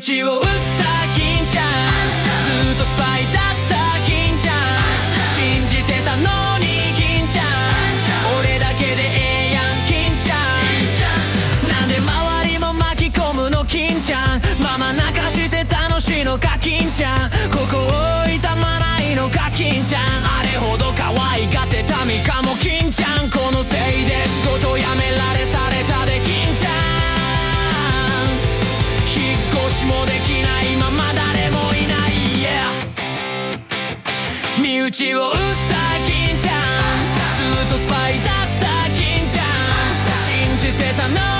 ちを打った金ちゃん。ずっとスパイだった金ちゃん信じてたのに金ちゃん。俺だけでええやん金ちゃん。なんで周りも巻き込むの金ちゃん。ママ泣かして楽しいのか金ちゃん。ここを痛まないのか金ちゃん。あれほど可愛がってたみかも金ちゃん。しもできないまま誰もいない、yeah、身内を撃った金ちゃん。ずっとスパイだった金ちゃん。信じてたの